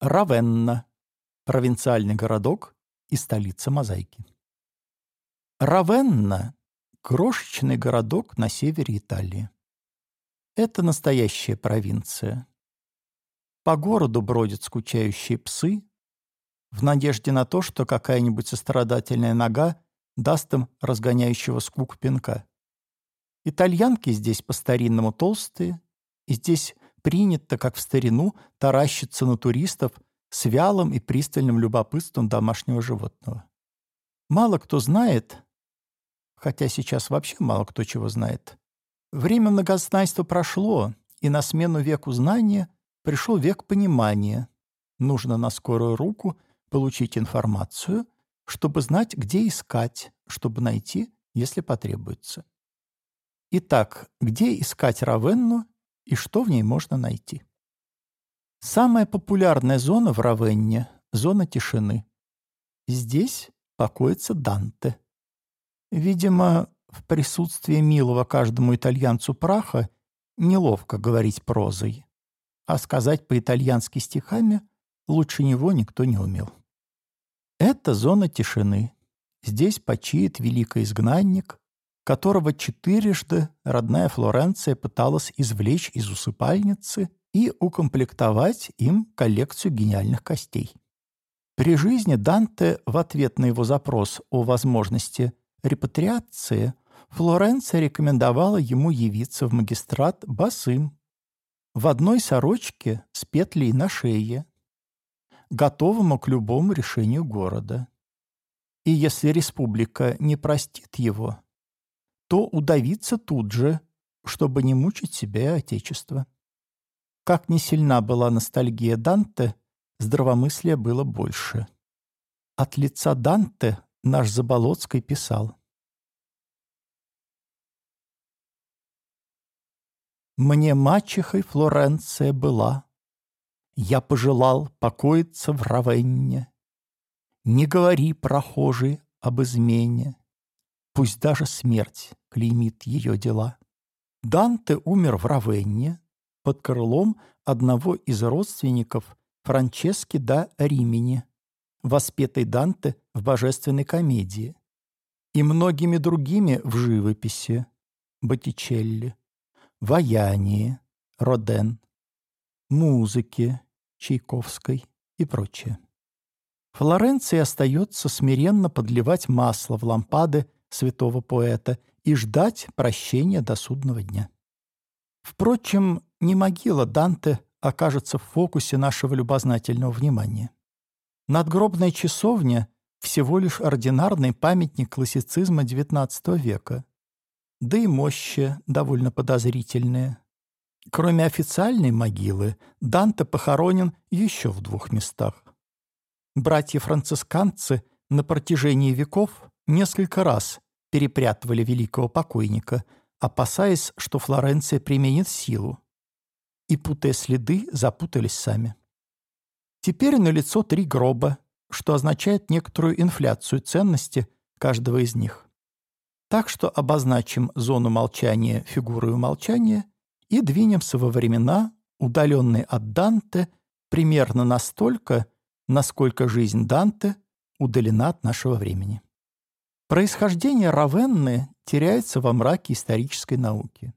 Равенна – провинциальный городок и столица мозаики. Равенна – крошечный городок на севере Италии. Это настоящая провинция. По городу бродят скучающие псы, в надежде на то, что какая-нибудь сострадательная нога даст им разгоняющего скук пинка. Итальянки здесь по-старинному толстые, и здесь принято, как в старину, таращиться на туристов с вялым и пристальным любопытством домашнего животного. Мало кто знает, хотя сейчас вообще мало кто чего знает, время многознайства прошло, и на смену веку знания пришел век понимания. Нужно на скорую руку получить информацию, чтобы знать, где искать, чтобы найти, если потребуется. Итак, где искать Равенну и что в ней можно найти? Самая популярная зона в Равенне — зона тишины. Здесь покоится Данте. Видимо, в присутствии милого каждому итальянцу праха неловко говорить прозой, а сказать по-итальянски стихами лучше него никто не умел. Это зона тишины. Здесь почиет великий изгнанник, которого четырежды родная Флоренция пыталась извлечь из усыпальницы и укомплектовать им коллекцию гениальных костей. При жизни Данте в ответ на его запрос о возможности репатриации Флоренция рекомендовала ему явиться в магистрат босым, в одной сорочке с петлей на шее, готовому к любому решению города. И если республика не простит его, то удавиться тут же, чтобы не мучить себя и Отечество. Как не сильна была ностальгия Данте, здравомыслия было больше. От лица Данте наш Заболоцкий писал. «Мне мачехой Флоренция была. Я пожелал покоиться в Равенне. Не говори, прохожий, об измене. Пусть даже смерть клеймит ее дела. Данте умер в Равенне под крылом одного из родственников Франчески да Римини, воспетой Данте в божественной комедии, и многими другими в живописи Боттичелли, ваянии Роден, музыке Чайковской и прочее. Флоренции остается смиренно подливать масло в лампады святого поэта и ждать прощения до судного дня. Впрочем, не могила Данте окажется в фокусе нашего любознательного внимания. Надгробная часовня — всего лишь ординарный памятник классицизма XIX века, да и мощи довольно подозрительные. Кроме официальной могилы, Данте похоронен еще в двух местах. Братья-францисканцы на протяжении веков несколько раз перепрятывали великого покойника, опасаясь, что Флоренция применит силу. И, путая следы, запутались сами. Теперь налицо три гроба, что означает некоторую инфляцию ценности каждого из них. Так что обозначим зону молчания фигурой умолчания и двинемся во времена, удаленные от Данте, примерно настолько, насколько жизнь Данте удалена от нашего времени. Происхождение Равенны теряется во мраке исторической науки.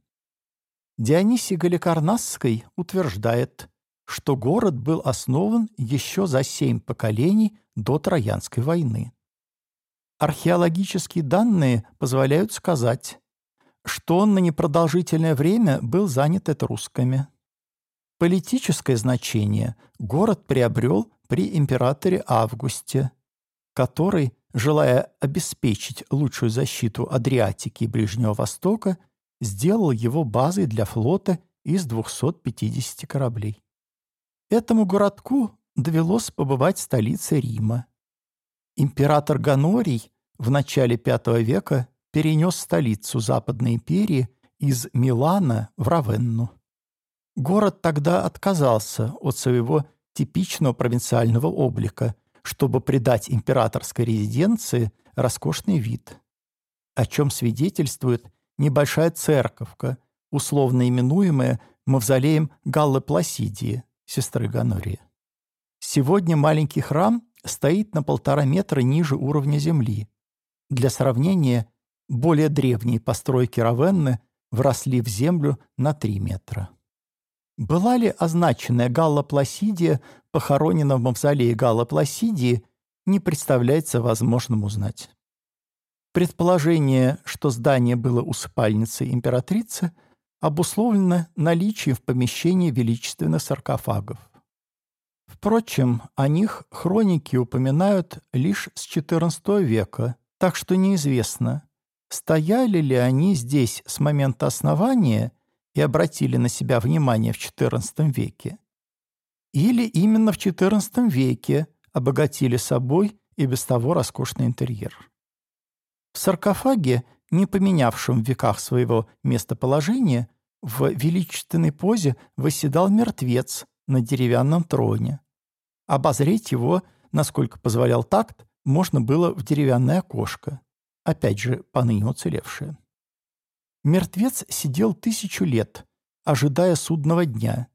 Дионисий Галикарнасский утверждает, что город был основан еще за семь поколений до Троянской войны. Археологические данные позволяют сказать, что он на непродолжительное время был занят этрусками. Политическое значение город приобрел при императоре Августе, который желая обеспечить лучшую защиту Адриатики и Ближнего Востока, сделал его базой для флота из 250 кораблей. Этому городку довелось побывать в столице Рима. Император Ганорий в начале V века перенес столицу Западной империи из Милана в Равенну. Город тогда отказался от своего типичного провинциального облика – чтобы придать императорской резиденции роскошный вид, о чем свидетельствует небольшая церковка, условно именуемая мавзолеем Галлы Пласидии, сестры Ганории. Сегодня маленький храм стоит на полтора метра ниже уровня земли. Для сравнения, более древние постройки Равенны вросли в землю на 3 метра. Была ли означенная Галла Пласидия похоронена в мавзолее Галла Пласидии, не представляется возможным узнать. Предположение, что здание было усыпальницей императрицы, обусловлено наличием в помещении величественных саркофагов. Впрочем, о них хроники упоминают лишь с XIV века, так что неизвестно, стояли ли они здесь с момента основания и обратили на себя внимание в XIV веке, или именно в XIV веке обогатили собой и без того роскошный интерьер. В саркофаге, не поменявшем в веках своего местоположения, в величественной позе восседал мертвец на деревянном троне. Обозреть его, насколько позволял такт, можно было в деревянное окошко, опять же, поныне уцелевшее. Мертвец сидел тысячу лет, ожидая судного дня.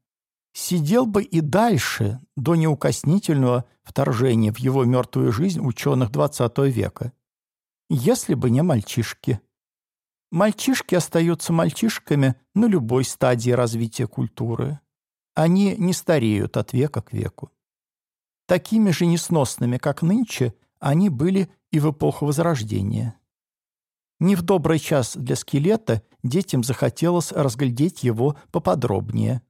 Сидел бы и дальше, до неукоснительного вторжения в его мертвую жизнь ученых XX века. Если бы не мальчишки. Мальчишки остаются мальчишками на любой стадии развития культуры. Они не стареют от века к веку. Такими же несносными, как нынче, они были и в эпоху Возрождения. Не в добрый час для скелета детям захотелось разглядеть его поподробнее.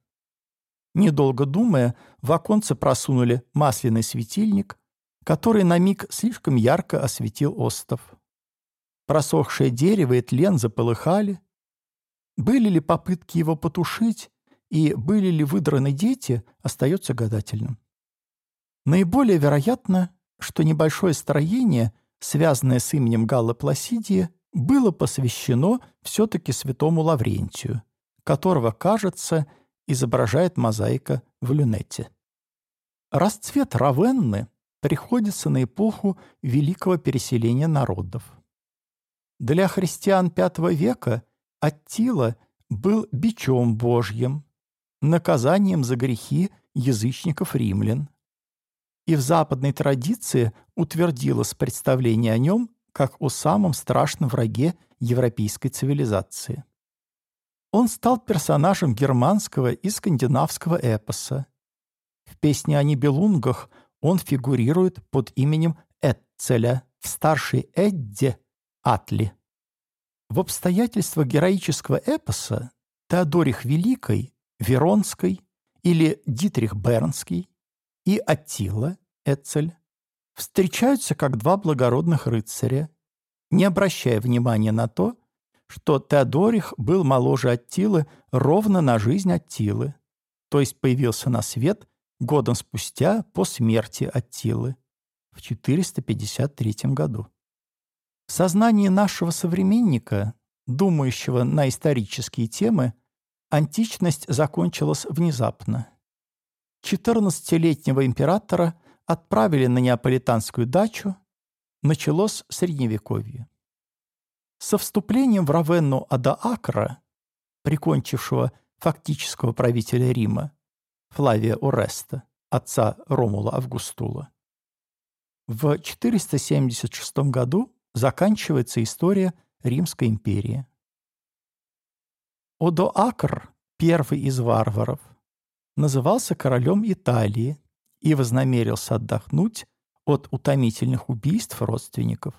Недолго думая, в оконце просунули масляный светильник, который на миг слишком ярко осветил остов. Просохшее дерево и тлен заполыхали. Были ли попытки его потушить и были ли выдраны дети, остается гадательным. Наиболее вероятно, что небольшое строение, связанное с именем Галла Пласидия, было посвящено все-таки святому Лаврентию, которого, кажется, изображает мозаика в люнете. Расцвет Равенны приходится на эпоху великого переселения народов. Для христиан V века Аттила был бичом Божьим, наказанием за грехи язычников римлян. И в западной традиции утвердилось представление о нем как о самом страшном враге европейской цивилизации. Он стал персонажем германского и скандинавского эпоса. В песне о Нибелунгах он фигурирует под именем Эцеля, в старшей Эдде – Атли. В обстоятельствах героического эпоса Теодорих Великой, Веронской или Дитрих Бернский и Аттила Эцель встречаются как два благородных рыцаря, не обращая внимания на то, что Теодорих был моложе Аттилы ровно на жизнь Аттилы, то есть появился на свет годом спустя по смерти Аттилы в 453 году. В сознании нашего современника, думающего на исторические темы, античность закончилась внезапно. 14-летнего императора отправили на неаполитанскую дачу, началось Средневековье. Со вступлением в Равенну Адаакра, прикончившего фактического правителя Рима, Флавия Ореста, отца Ромула Августула, в 476 году заканчивается история Римской империи. Одоакр, первый из варваров, назывался королем Италии и вознамерился отдохнуть от утомительных убийств родственников.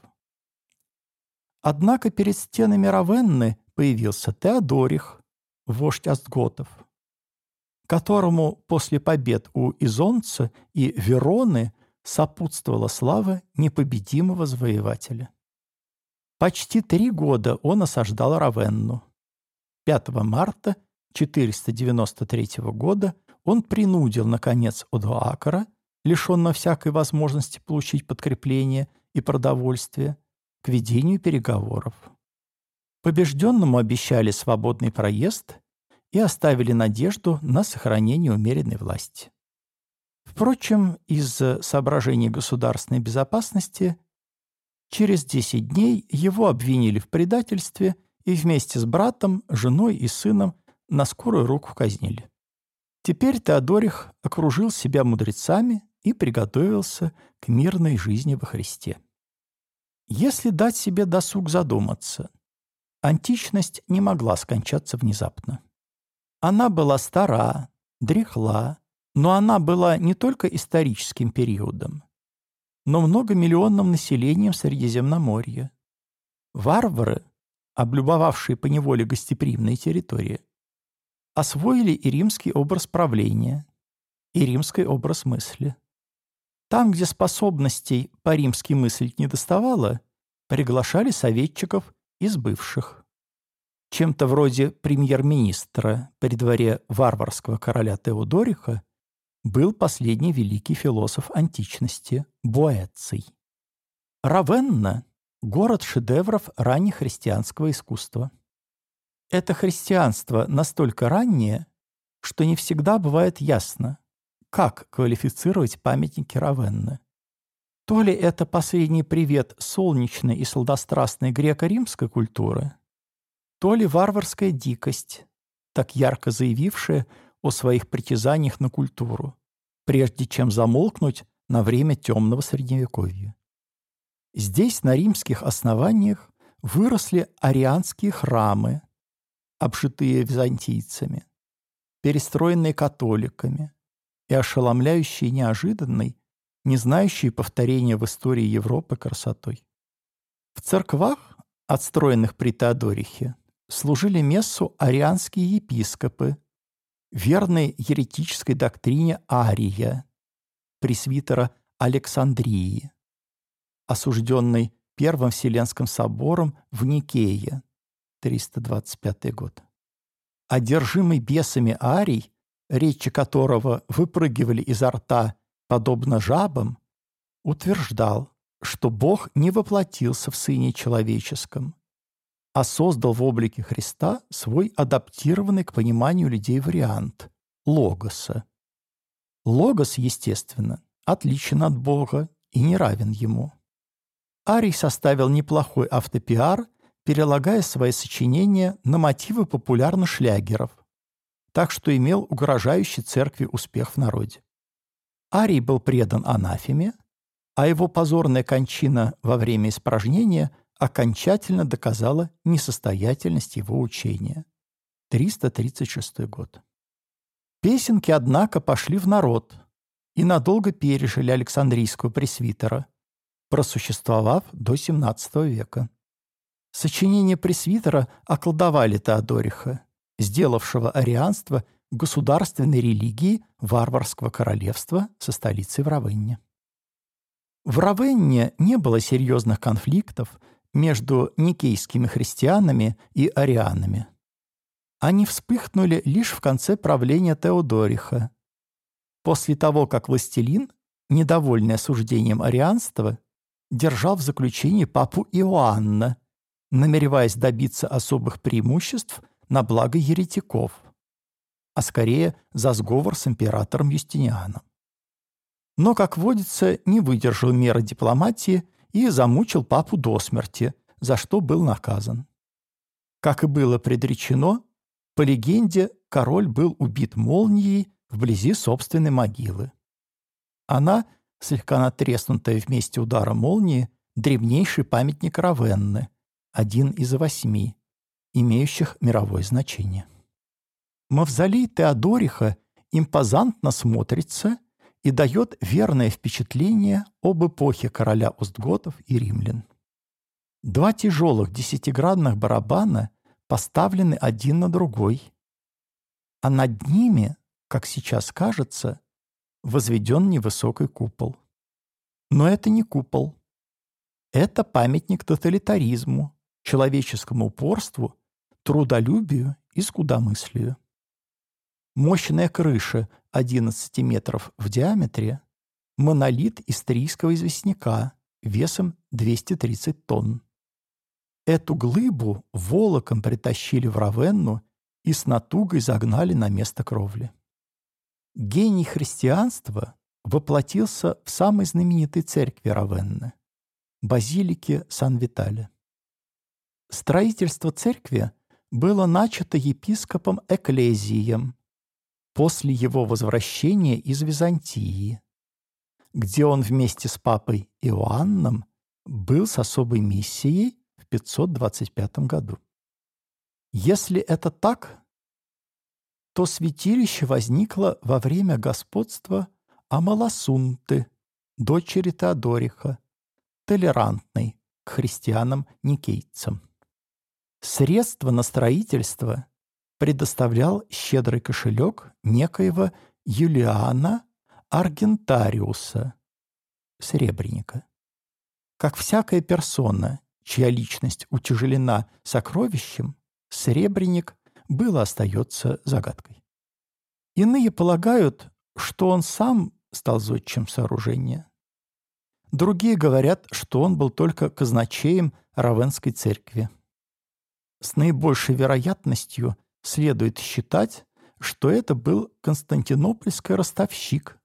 Однако перед стенами Равенны появился Теодорих, вождь Астготов, которому после побед у Изонца и Вероны сопутствовала слава непобедимого завоевателя. Почти три года он осаждал Равенну. 5 марта 493 года он принудил, наконец, Одуакара, лишенного всякой возможности получить подкрепление и продовольствие, к ведению переговоров. Побежденному обещали свободный проезд и оставили надежду на сохранение умеренной власти. Впрочем, из соображений государственной безопасности Через 10 дней его обвинили в предательстве и вместе с братом, женой и сыном на скорую руку казнили. Теперь Теодорих окружил себя мудрецами и приготовился к мирной жизни во Христе. Если дать себе досуг задуматься, античность не могла скончаться внезапно. Она была стара, дряхла, но она была не только историческим периодом, но многомиллионным населением Средиземноморья. Варвары, облюбовавшие по неволе гостеприимные территории, освоили и римский образ правления, и римский образ мысли. Там, где способностей по-римски мыслить не доставало, приглашали советчиков из бывших. Чем-то вроде премьер-министра при дворе варварского короля Теодориха был последний великий философ античности Боэций. Равенна – город шедевров раннехристианского искусства. Это христианство настолько раннее, что не всегда бывает ясно, как квалифицировать памятники Равенны. То ли это последний привет солнечной и сладострастной греко-римской культуры, то ли варварская дикость, так ярко заявившая о своих притязаниях на культуру, прежде чем замолкнуть на время темного Средневековья. Здесь, на римских основаниях, выросли арианские храмы, обшитые византийцами, перестроенные католиками и ошеломляющие неожиданной, не знающие повторения в истории Европы красотой. В церквах, отстроенных при Теодорихе, служили мессу арианские епископы, верной еретической доктрине Ария, пресвитера Александрии, осужденной Первым Вселенским собором в Никее, 325 год. Одержимый бесами Арий, речи которого выпрыгивали изо рта, подобно жабам, утверждал, что Бог не воплотился в Сыне Человеческом, а создал в облике Христа свой адаптированный к пониманию людей вариант – логоса. Логос, естественно, отличен от Бога и не равен ему. Арий составил неплохой автопиар, перелагая свои сочинения на мотивы популярных шлягеров, так что имел угрожающий церкви успех в народе. Арий был предан анафеме, а его позорная кончина во время испражнения – окончательно доказала несостоятельность его учения. 336 год. Песенки, однако, пошли в народ и надолго пережили Александрийского пресвитера, просуществовав до XVII века. Сочинения пресвитера околдовали Теодориха, сделавшего арианство государственной религией варварского королевства со столицей в Равенне. В Равенне не было серьезных конфликтов между никейскими христианами и арианами. Они вспыхнули лишь в конце правления Теодориха. После того, как властелин, недовольный осуждением арианства, держал в заключении папу Иоанна, намереваясь добиться особых преимуществ на благо еретиков, а скорее за сговор с императором Юстинианом. Но, как водится, не выдержал меры дипломатии и замучил папу до смерти, за что был наказан. Как и было предречено, по легенде, король был убит молнией вблизи собственной могилы. Она, слегка натреснутая вместе удара молнии, древнейший памятник Равенны, один из восьми, имеющих мировое значение. Мавзолей Теодориха импозантно смотрится и дает верное впечатление об эпохе короля Остготов и римлян. Два тяжелых десятиградных барабана поставлены один на другой, а над ними, как сейчас кажется, возведен невысокий купол. Но это не купол. Это памятник тоталитаризму, человеческому упорству, трудолюбию и скудомыслию. Мощная крыша 11 метров в диаметре, монолит истрийского известняка весом 230 тонн. Эту глыбу волоком притащили в Равенну и с натугой загнали на место кровли. Гений христианства воплотился в самой знаменитой церкви Равенны – базилике Сан-Витале. Строительство церкви было начато епископом Экклезием, после его возвращения из Византии. где он вместе с папой Иоанном был с особой миссией в 525 году. Если это так, то святилище возникло во время господства Амаласунты, дочери Теодориха, толерантной к христианам-никейцам. Средства на строительство предоставлял щедрый кошелек некоего Юлиана Аргентариуса, серебряника. Как всякая персона, чья личность утяжелена сокровищем, серебряник было остается загадкой. Иные полагают, что он сам стал зодчим сооружения. Другие говорят, что он был только казначеем Равенской церкви. С наибольшей вероятностью следует считать, что это был константинопольский ростовщик,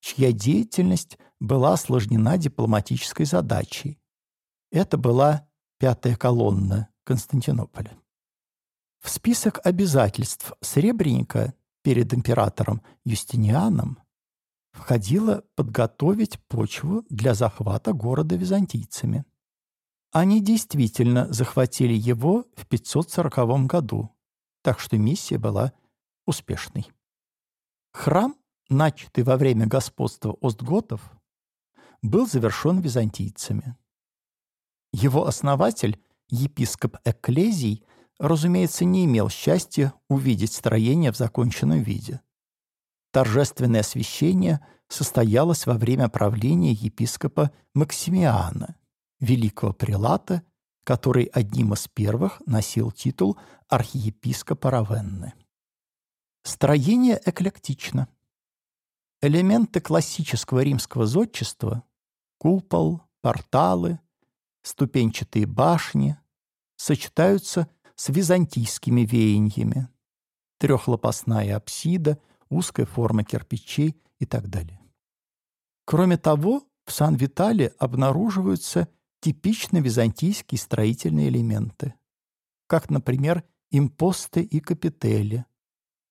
чья деятельность была осложнена дипломатической задачей. Это была пятая колонна Константинополя. В список обязательств Сребреника перед императором Юстинианом входило подготовить почву для захвата города византийцами. Они действительно захватили его в 540 году, так что миссия была успешной. Храм, начатый во время господства остготов, был завершен византийцами. Его основатель, епископ Экклезий, разумеется, не имел счастья увидеть строение в законченном виде. Торжественное освящение состоялось во время правления епископа Максимиана, великого прилата, который одним из первых носил титул архиепископа Равенны. Строение эклектично. Элементы классического римского зодчества – купол, порталы, ступенчатые башни – сочетаются с византийскими веяниями. Трехлопастная апсида, узкая форма кирпичей и так далее. Кроме того, в Сан-Витале обнаруживаются типично византийские строительные элементы, как, например, импосты и капители.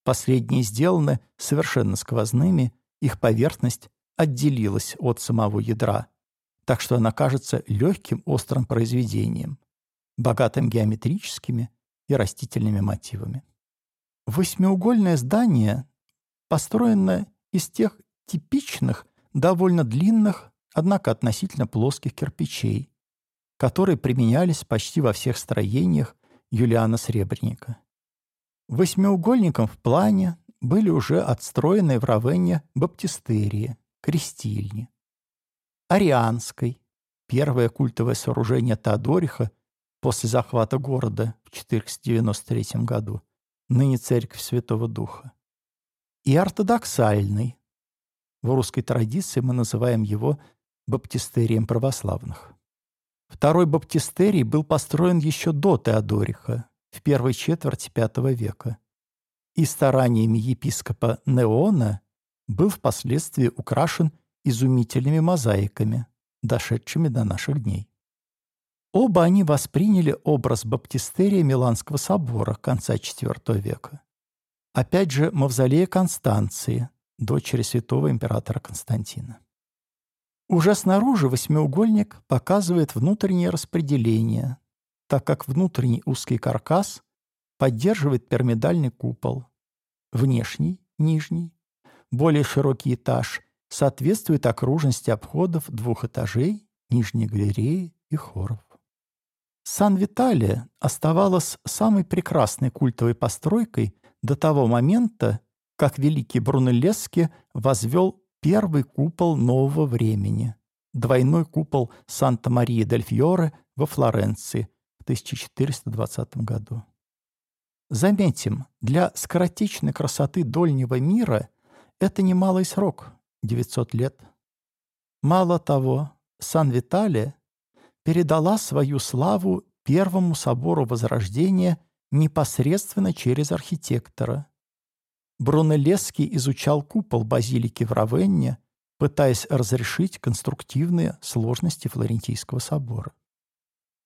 Последние сделаны совершенно сквозными, их поверхность отделилась от самого ядра, так что она кажется легким острым произведением, богатым геометрическими и растительными мотивами. Восьмиугольное здание построено из тех типичных, довольно длинных, однако относительно плоских кирпичей, которые применялись почти во всех строениях Юлиана Сребреника. Восьмиугольником в плане были уже отстроены в Равенне баптистерии, крестильни. Арианской, первое культовое сооружение Теодориха после захвата города в 493 году, ныне церковь Святого Духа. И ортодоксальный. В русской традиции мы называем его баптистерием православных. Второй баптистерий был построен еще до Теодориха, в первой четверти V века, и стараниями епископа Неона был впоследствии украшен изумительными мозаиками, дошедшими до наших дней. Оба они восприняли образ баптистерия Миланского собора конца IV века. Опять же, мавзолея Констанции, дочери святого императора Константина. Уже снаружи восьмиугольник показывает внутреннее распределение, так как внутренний узкий каркас поддерживает пирамидальный купол. Внешний, нижний, более широкий этаж соответствует окружности обходов двух этажей, нижней галереи и хоров. Сан-Виталия оставалась самой прекрасной культовой постройкой до того момента, как великий Брунеллески возвел первый купол нового времени, двойной купол Санта-Мария-дель-Фьоре во Флоренции в 1420 году. Заметим, для скоротечной красоты дольнего мира это немалый срок – 900 лет. Мало того, Сан-Витале передала свою славу Первому собору Возрождения непосредственно через архитектора, Брунеллески изучал купол базилики в Равенне, пытаясь разрешить конструктивные сложности Флорентийского собора.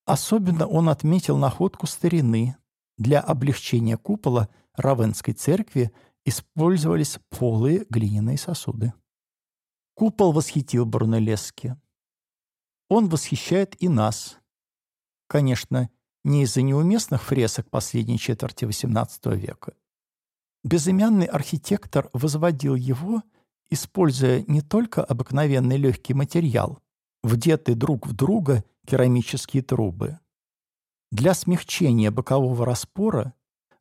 Особенно он отметил находку старины. Для облегчения купола Равенской церкви использовались полые глиняные сосуды. Купол восхитил Брунеллески. Он восхищает и нас. Конечно, не из-за неуместных фресок последней четверти XVIII века. Безымянный архитектор возводил его, используя не только обыкновенный легкий материал, вдетый друг в друга керамические трубы. Для смягчения бокового распора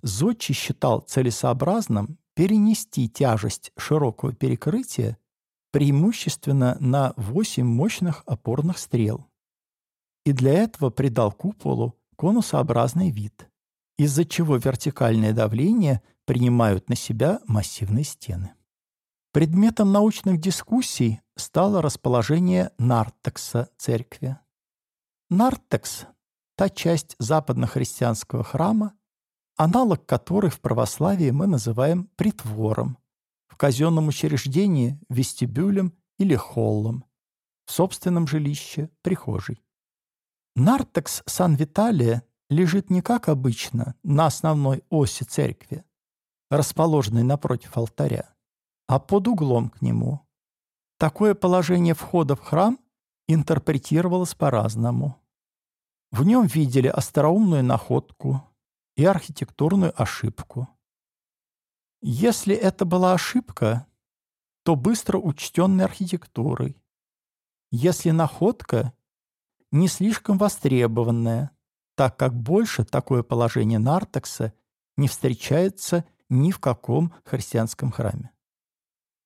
Зодчий считал целесообразным перенести тяжесть широкого перекрытия преимущественно на 8 мощных опорных стрел. И для этого придал куполу конусообразный вид, из-за чего вертикальное давление принимают на себя массивные стены. Предметом научных дискуссий стало расположение Нартекса церкви. Нартекс – та часть западнохристианского храма, аналог которой в православии мы называем притвором, в казенном учреждении – вестибюлем или холлом, в собственном жилище – прихожей. Нартекс Сан-Виталия лежит не как обычно на основной оси церкви, расположенной напротив алтаря, а под углом к нему. Такое положение входа в храм интерпретировалось по-разному. В нем видели остроумную находку и архитектурную ошибку. Если это была ошибка, то быстро учтенной архитектурой. Если находка – не слишком востребованная, так как больше такое положение нартекса не встречается ни в каком христианском храме.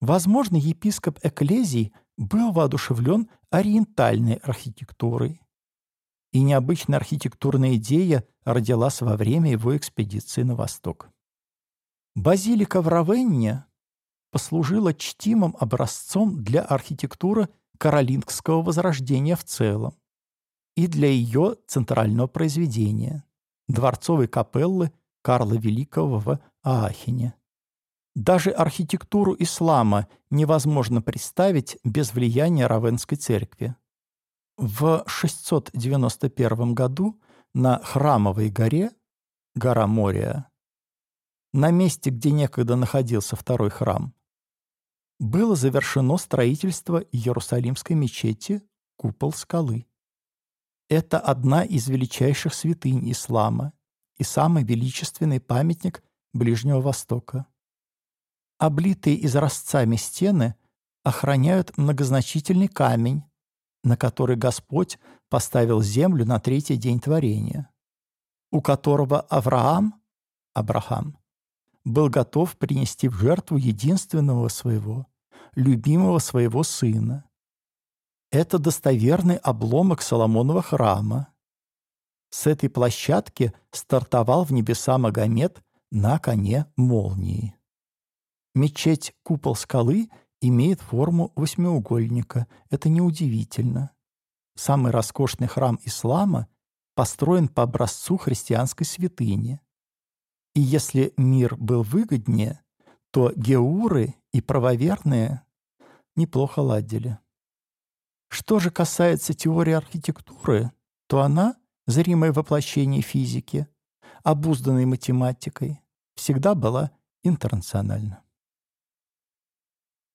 Возможно, епископ Экклезий был воодушевлен ориентальной архитектурой, и необычная архитектурная идея родилась во время его экспедиции на восток. Базилика в Равенне послужила чтимым образцом для архитектуры каролингского возрождения в целом и для ее центрального произведения – дворцовой капеллы Карла Великого в Аахене. Даже архитектуру ислама невозможно представить без влияния Равенской церкви. В 691 году на Храмовой горе, гора Мория, на месте, где некогда находился второй храм, было завершено строительство Иерусалимской мечети «Купол скалы». Это одна из величайших святынь ислама и самый величественный памятник Ближнего Востока. Облитые изразцами стены охраняют многозначительный камень, на который Господь поставил землю на третий день творения, у которого Авраам, Абрахам, был готов принести в жертву единственного своего, любимого своего сына. Это достоверный обломок Соломонова храма. С этой площадки стартовал в небеса Магомед на коне молнии. Мечеть «Купол скалы» имеет форму восьмиугольника. Это неудивительно. Самый роскошный храм ислама построен по образцу христианской святыни. И если мир был выгоднее, то геуры и правоверные неплохо ладили. Что же касается теории архитектуры, то она, зримое воплощение физики, обузданной математикой, всегда была интернациональна.